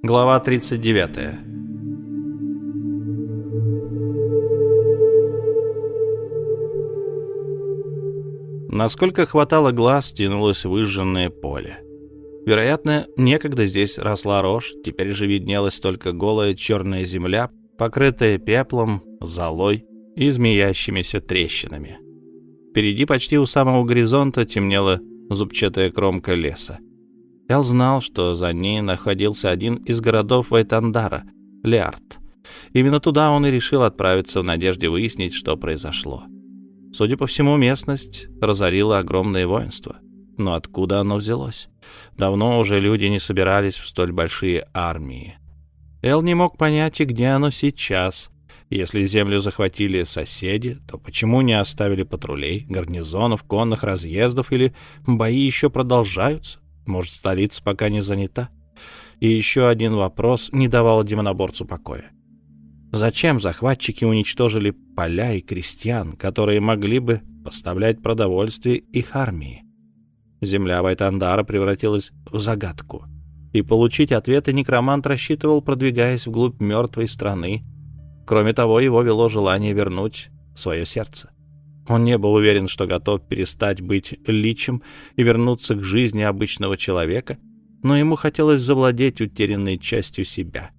Глава 39. Насколько хватало глаз, тянулось выжженное поле. Вероятно, некогда здесь росла рожь, теперь же виднелась только голая черная земля, покрытая пеплом, золой и змеящимися трещинами. Впереди, почти у самого горизонта, темнела зубчатая кромка леса. Эл знал, что за ней находился один из городов Вайтандара — Леард. Именно туда он и решил отправиться в надежде выяснить, что произошло. Судя по всему, местность разорила огромное воинство. Но откуда оно взялось? Давно уже люди не собирались в столь большие армии. Эл не мог понять, и где оно сейчас. Если землю захватили соседи, то почему не оставили патрулей, гарнизонов, конных разъездов или бои еще продолжаются? Может, столица пока не занята? И еще один вопрос не давал демоноборцу покоя. Зачем захватчики уничтожили поля и крестьян, которые могли бы поставлять продовольствие их армии? Земля Вайтандара превратилась в загадку. И получить ответы некромант рассчитывал, продвигаясь вглубь мертвой страны. Кроме того, его вело желание вернуть свое сердце. Он не был уверен, что готов перестать быть личем и вернуться к жизни обычного человека, но ему хотелось завладеть утерянной частью себя,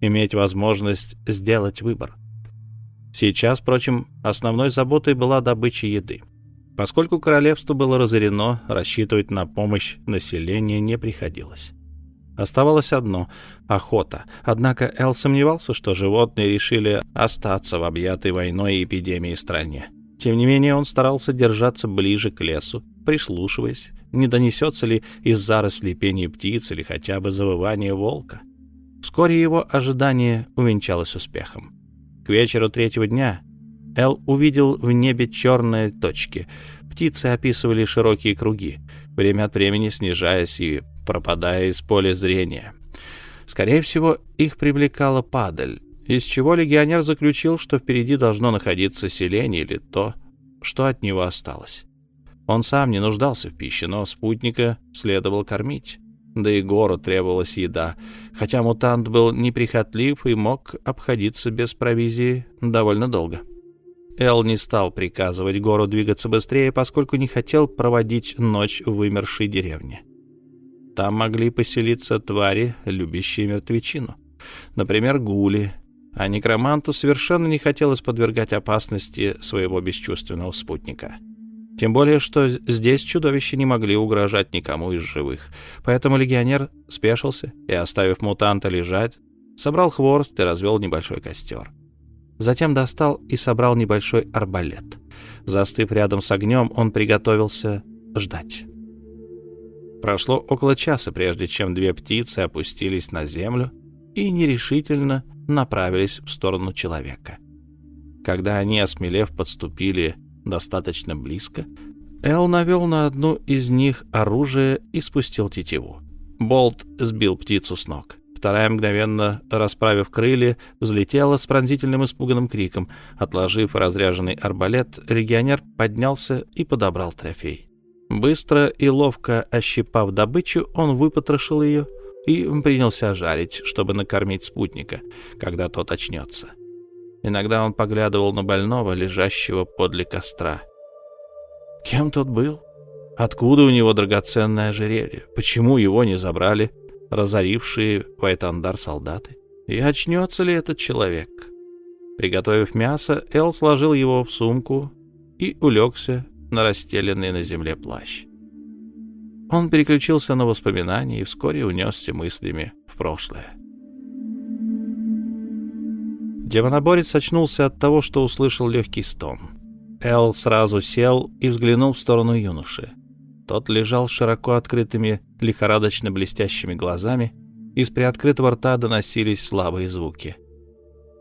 иметь возможность сделать выбор. Сейчас, впрочем, основной заботой была добыча еды. Поскольку королевство было разорено, рассчитывать на помощь населения не приходилось. Оставалось одно — охота. Однако Эл сомневался, что животные решили остаться в объятой войной и эпидемией стране. Тем не менее, он старался держаться ближе к лесу, прислушиваясь, не донесется ли из зарослей пение птиц или хотя бы завывание волка. Вскоре его ожидание увенчалось успехом. К вечеру третьего дня Эл увидел в небе черные точки. Птицы описывали широкие круги, время от времени снижаясь и пропадая из поля зрения. Скорее всего, их привлекала падаль, из чего легионер заключил, что впереди должно находиться селение или то, что от него осталось. Он сам не нуждался в пище, но спутника следовало кормить. Да и гору требовалась еда, хотя мутант был неприхотлив и мог обходиться без провизии довольно долго. Эл не стал приказывать гору двигаться быстрее, поскольку не хотел проводить ночь в вымершей деревне. Там могли поселиться твари, любящие мертвечину. Например, гули, а некроманту совершенно не хотелось подвергать опасности своего бесчувственного спутника. Тем более, что здесь чудовища не могли угрожать никому из живых. Поэтому легионер спешился и, оставив мутанта лежать, собрал хворост и развел небольшой костер. Затем достал и собрал небольшой арбалет. Застыв рядом с огнем, он приготовился ждать. Прошло около часа, прежде чем две птицы опустились на землю и нерешительно направились в сторону человека. Когда они, осмелев, подступили достаточно близко, Эл навел на одну из них оружие и спустил тетиву. Болт сбил птицу с ног. Вторая, мгновенно расправив крылья, взлетела с пронзительным испуганным криком. Отложив разряженный арбалет, легионер поднялся и подобрал трофей. Быстро и ловко ощипав добычу, он выпотрошил ее и принялся жарить, чтобы накормить спутника, когда тот очнется. Иногда он поглядывал на больного, лежащего подле костра. Кем тот был? Откуда у него драгоценное ожерелье? Почему его не забрали разорившие Вайтандар солдаты? И очнется ли этот человек? Приготовив мясо, Эл сложил его в сумку и улегся на расстеленный на земле плащ. Он переключился на воспоминания и вскоре унесся мыслями в прошлое. Демоноборец очнулся от того, что услышал легкий стон. Эл сразу сел и взглянул в сторону юноши. Тот лежал широко открытыми, лихорадочно блестящими глазами, из приоткрытого рта доносились слабые звуки.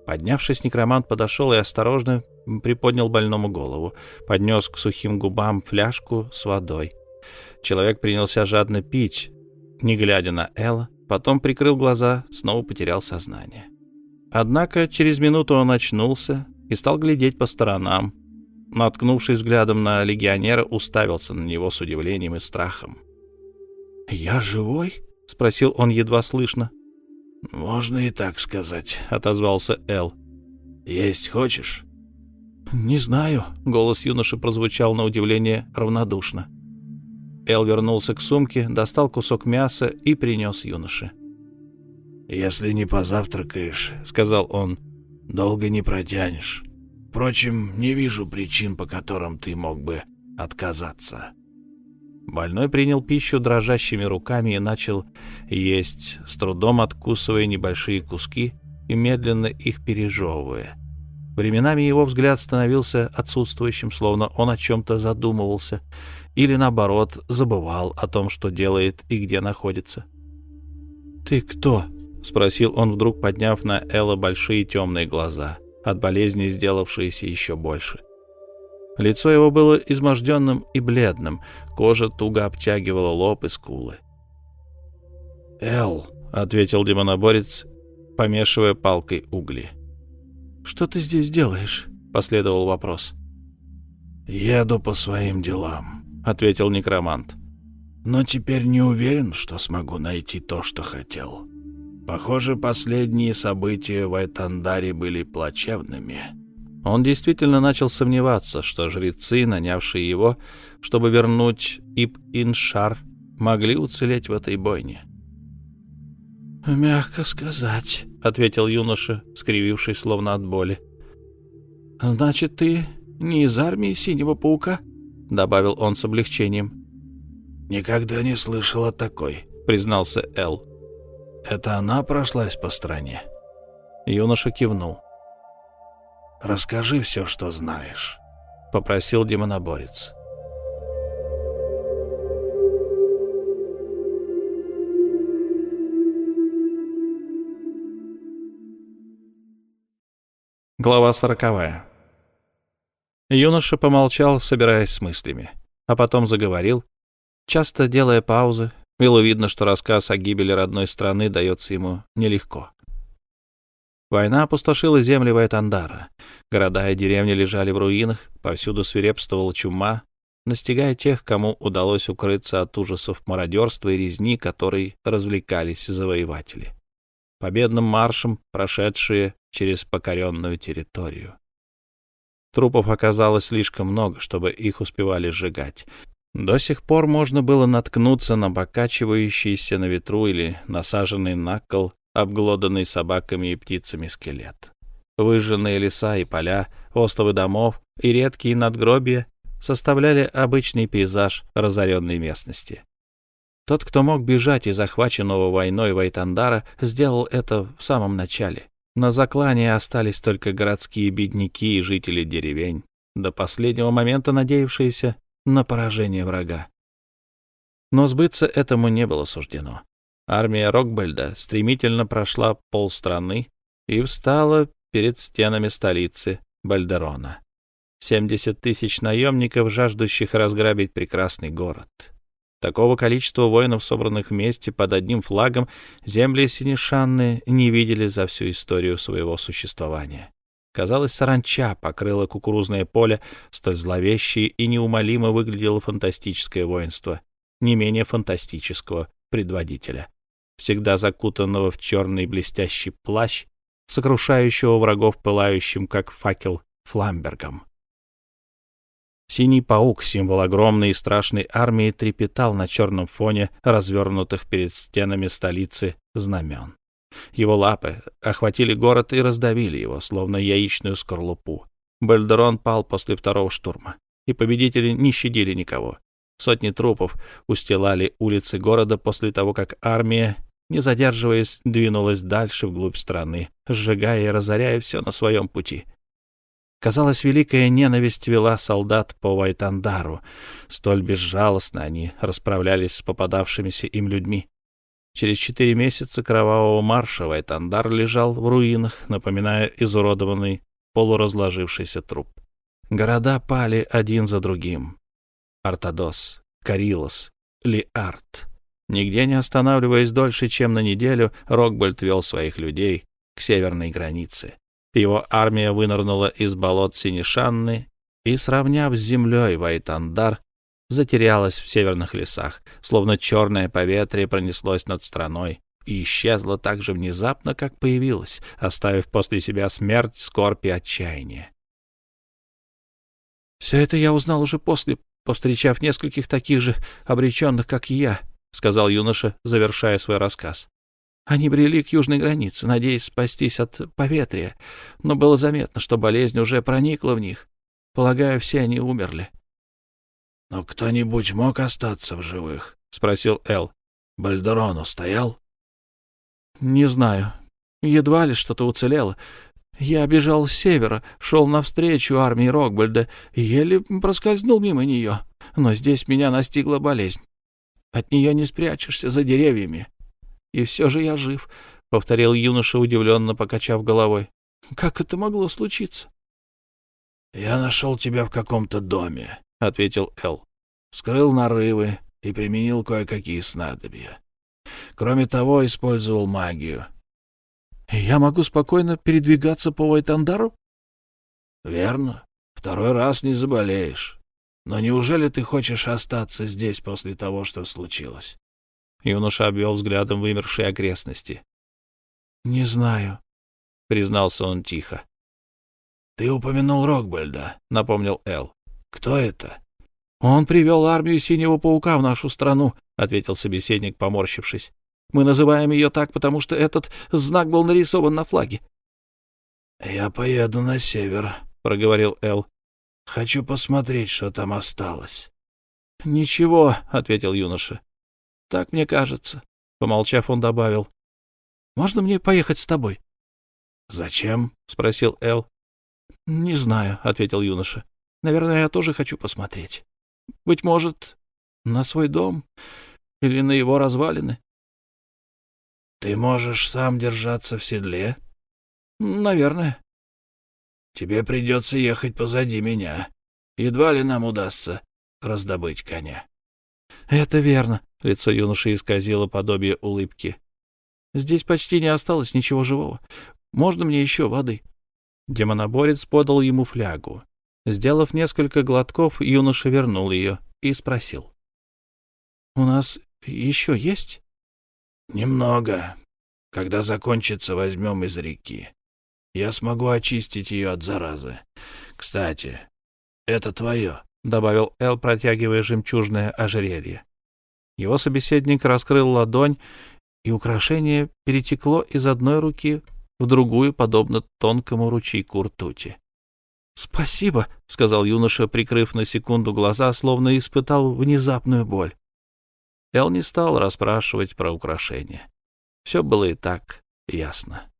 Поднявшись, некромант подошел и осторожно приподнял больному голову, поднес к сухим губам фляжку с водой — Человек принялся жадно пить, не глядя на Элла, потом прикрыл глаза, снова потерял сознание. Однако через минуту он очнулся и стал глядеть по сторонам. Наткнувшись взглядом на легионера, уставился на него с удивлением и страхом. «Я живой?» — спросил он едва слышно. «Можно и так сказать», — отозвался Эл. «Есть хочешь?» «Не знаю», — голос юноши прозвучал на удивление равнодушно. Эл вернулся к сумке, достал кусок мяса и принес юноше. «Если не позавтракаешь», — сказал он, — «долго не протянешь. Впрочем, не вижу причин, по которым ты мог бы отказаться». Больной принял пищу дрожащими руками и начал есть, с трудом откусывая небольшие куски и медленно их пережевывая. Временами его взгляд становился отсутствующим, словно он о чем-то задумывался, или, наоборот, забывал о том, что делает и где находится. «Ты кто?» — спросил он вдруг, подняв на Элла большие темные глаза, от болезни сделавшиеся еще больше. Лицо его было изможденным и бледным, кожа туго обтягивала лоб и скулы. «Эл», — ответил демоноборец, помешивая палкой угли. «Что ты здесь делаешь?» — последовал вопрос. «Еду по своим делам», — ответил некромант. «Но теперь не уверен, что смогу найти то, что хотел. Похоже, последние события в Айтандаре были плачевными». Он действительно начал сомневаться, что жрецы, нанявшие его, чтобы вернуть Иб-Иншар, могли уцелеть в этой бойне. «Мягко сказать», — ответил юноша, скривившись словно от боли. «Значит, ты не из армии Синего Паука?» — добавил он с облегчением. «Никогда не слышал о такой», — признался Эл. «Это она прошлась по стране?» Юноша кивнул. «Расскажи все, что знаешь», — попросил демоноборец. Глава сороковая. Юноша помолчал, собираясь с мыслями, а потом заговорил, часто делая паузы. Было видно, что рассказ о гибели родной страны дается ему нелегко. Война опустошила земли Вайтандара. Города и деревни лежали в руинах, повсюду свирепствовала чума, настигая тех, кому удалось укрыться от ужасов мародерства и резни, которой развлекались завоеватели победным маршем прошедшие через покоренную территорию. Трупов оказалось слишком много, чтобы их успевали сжигать. До сих пор можно было наткнуться на покачивающийся на ветру или насаженный на кол, обглоданный собаками и птицами скелет. Выжженные леса и поля, остовы домов и редкие надгробия составляли обычный пейзаж разоренной местности. Тот, кто мог бежать из захваченного войной Вайтандара, сделал это в самом начале. На заклане остались только городские бедняки и жители деревень, до последнего момента надеявшиеся на поражение врага. Но сбыться этому не было суждено. Армия Рокбельда стремительно прошла полстраны и встала перед стенами столицы Бальдерона. 70 тысяч наемников, жаждущих разграбить прекрасный город. Такого количества воинов, собранных вместе под одним флагом, земли Синишанны не видели за всю историю своего существования. Казалось, саранча покрыла кукурузное поле, столь зловещее и неумолимо выглядело фантастическое воинство, не менее фантастического предводителя, всегда закутанного в черный блестящий плащ, сокрушающего врагов пылающим, как факел, фламбергом. Синий паук, символ огромной и страшной армии, трепетал на черном фоне развернутых перед стенами столицы знамен. Его лапы охватили город и раздавили его, словно яичную скорлупу. Бальдерон пал после второго штурма, и победители не щадили никого. Сотни трупов устилали улицы города после того, как армия, не задерживаясь, двинулась дальше вглубь страны, сжигая и разоряя все на своем пути. Казалось, великая ненависть вела солдат по Вайтандару. Столь безжалостно они расправлялись с попадавшимися им людьми. Через четыре месяца кровавого марша Вайтандар лежал в руинах, напоминая изуродованный, полуразложившийся труп. Города пали один за другим. Артадос, Карилос, Лиарт. Нигде не останавливаясь дольше, чем на неделю, Рокбольд вел своих людей к северной границе. Его армия вынырнула из болот Синишанны и, сравняв с землей Вайтандар, затерялась в северных лесах, словно черное поветрие пронеслось над страной, и исчезла так же внезапно, как появилась, оставив после себя смерть, скорбь и отчаяние. «Все это я узнал уже после, повстречав нескольких таких же обреченных, как и я», — сказал юноша, завершая свой рассказ. Они брели к южной границе, надеясь спастись от поветрия, но было заметно, что болезнь уже проникла в них. Полагаю, все они умерли. — Но кто-нибудь мог остаться в живых? — спросил Эл. — Бальдерон устоял? — Не знаю. Едва ли что-то уцелело. Я бежал с севера, шел навстречу армии Рокбальда еле проскользнул мимо нее. Но здесь меня настигла болезнь. От нее не спрячешься за деревьями. И все же я жив, — повторил юноша, удивленно покачав головой. — Как это могло случиться? — Я нашел тебя в каком-то доме, — ответил Эл. — Вскрыл нарывы и применил кое-какие снадобья. Кроме того, использовал магию. — Я могу спокойно передвигаться по Вайтандару? — Верно. Второй раз не заболеешь. Но неужели ты хочешь остаться здесь после того, что случилось? Юноша обвел взглядом вымершие окрестности. — Не знаю, — признался он тихо. — Ты упомянул Рокбальда, — напомнил Эл. — Кто это? — Он привел армию Синего Паука в нашу страну, — ответил собеседник, поморщившись. — Мы называем ее так, потому что этот знак был нарисован на флаге. — Я поеду на север, — проговорил Эл. — Хочу посмотреть, что там осталось. — Ничего, — ответил юноша. Так мне кажется. Помолчав, он добавил. «Можно мне поехать с тобой?» «Зачем?» — спросил Эл. «Не знаю», — ответил юноша. «Наверное, я тоже хочу посмотреть. Быть может, на свой дом или на его развалины». «Ты можешь сам держаться в седле?» «Наверное». «Тебе придется ехать позади меня. Едва ли нам удастся раздобыть коня». «Это верно», — лицо юноши исказило подобие улыбки. «Здесь почти не осталось ничего живого. Можно мне еще воды?» Демоноборец подал ему флягу. Сделав несколько глотков, юноша вернул ее и спросил. «У нас еще есть?» «Немного. Когда закончится, возьмем из реки. Я смогу очистить ее от заразы. Кстати, это твое. — добавил Эл, протягивая жемчужное ожерелье. Его собеседник раскрыл ладонь, и украшение перетекло из одной руки в другую, подобно тонкому ручейку ртути. «Спасибо», — сказал юноша, прикрыв на секунду глаза, словно испытал внезапную боль. Эл не стал расспрашивать про украшение. Все было и так ясно.